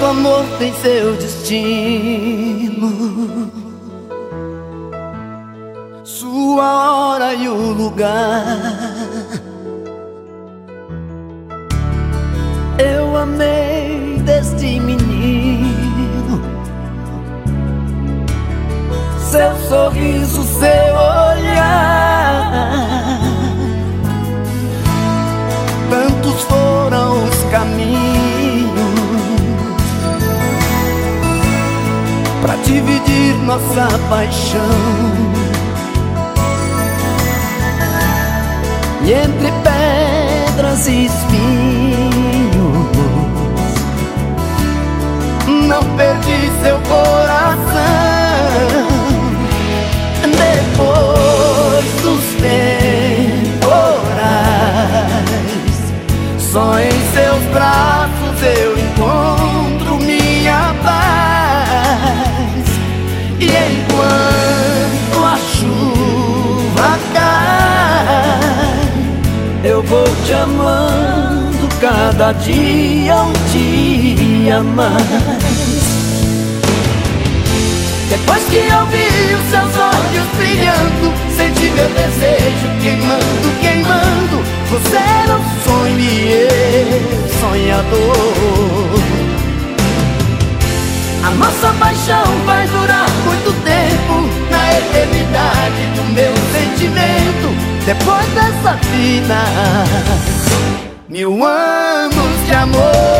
Todo amor tem seu destino, sua hora e o lugar. Eu amei nossa paixão. E entre pedras e espinhos, não perdi seu coração. Depois dos temporais, só em seus braços eu encontro minha paz. E enquanto a chuva cai, eu vou te amando cada dia um dia mais. Depois que eu vi os seus olhos brilhando, senti meu desejo queimando, queimando. Você era um sonho e eu sonhador. A nossa paixão vai durar muito tempo Na eternidade do meu sentimento Depois dessa vida. Mil anos de amor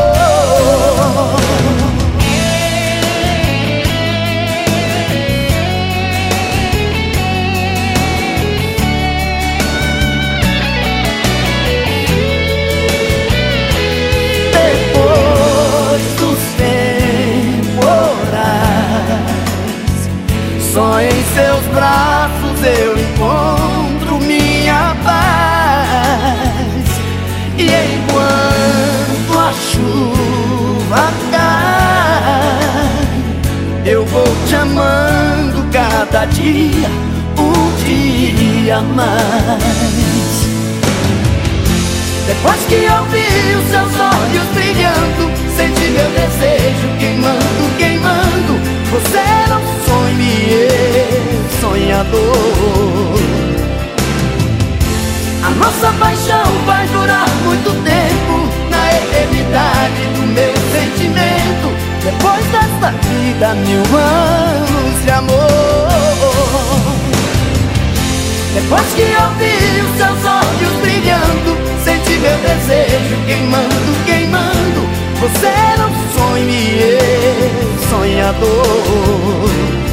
Só em seus braços eu encontro minha paz. E enquanto a chuva cai Eu vou te amando cada dia Um dia mais. Depois que eu vi os seus olhos brilhando Senti meu desejo queimando, queimando. Você era sonhador A nossa paixão vai durar muito tempo Na eternidade do meu sentimento. Depois desta vida, mil anos de amor. Depois que eu vi os seus olhos brilhando Senti meu desejo queimando, queimando. Você era um sonho e eu sonhador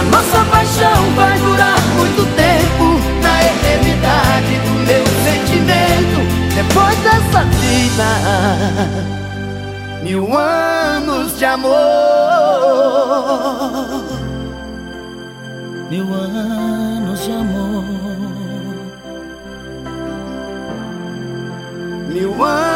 A nossa paixão vai durar muito tempo Na eternidade do meu sentimento Depois dessa vida Mil anos de amor mil anos de amor. Mil anos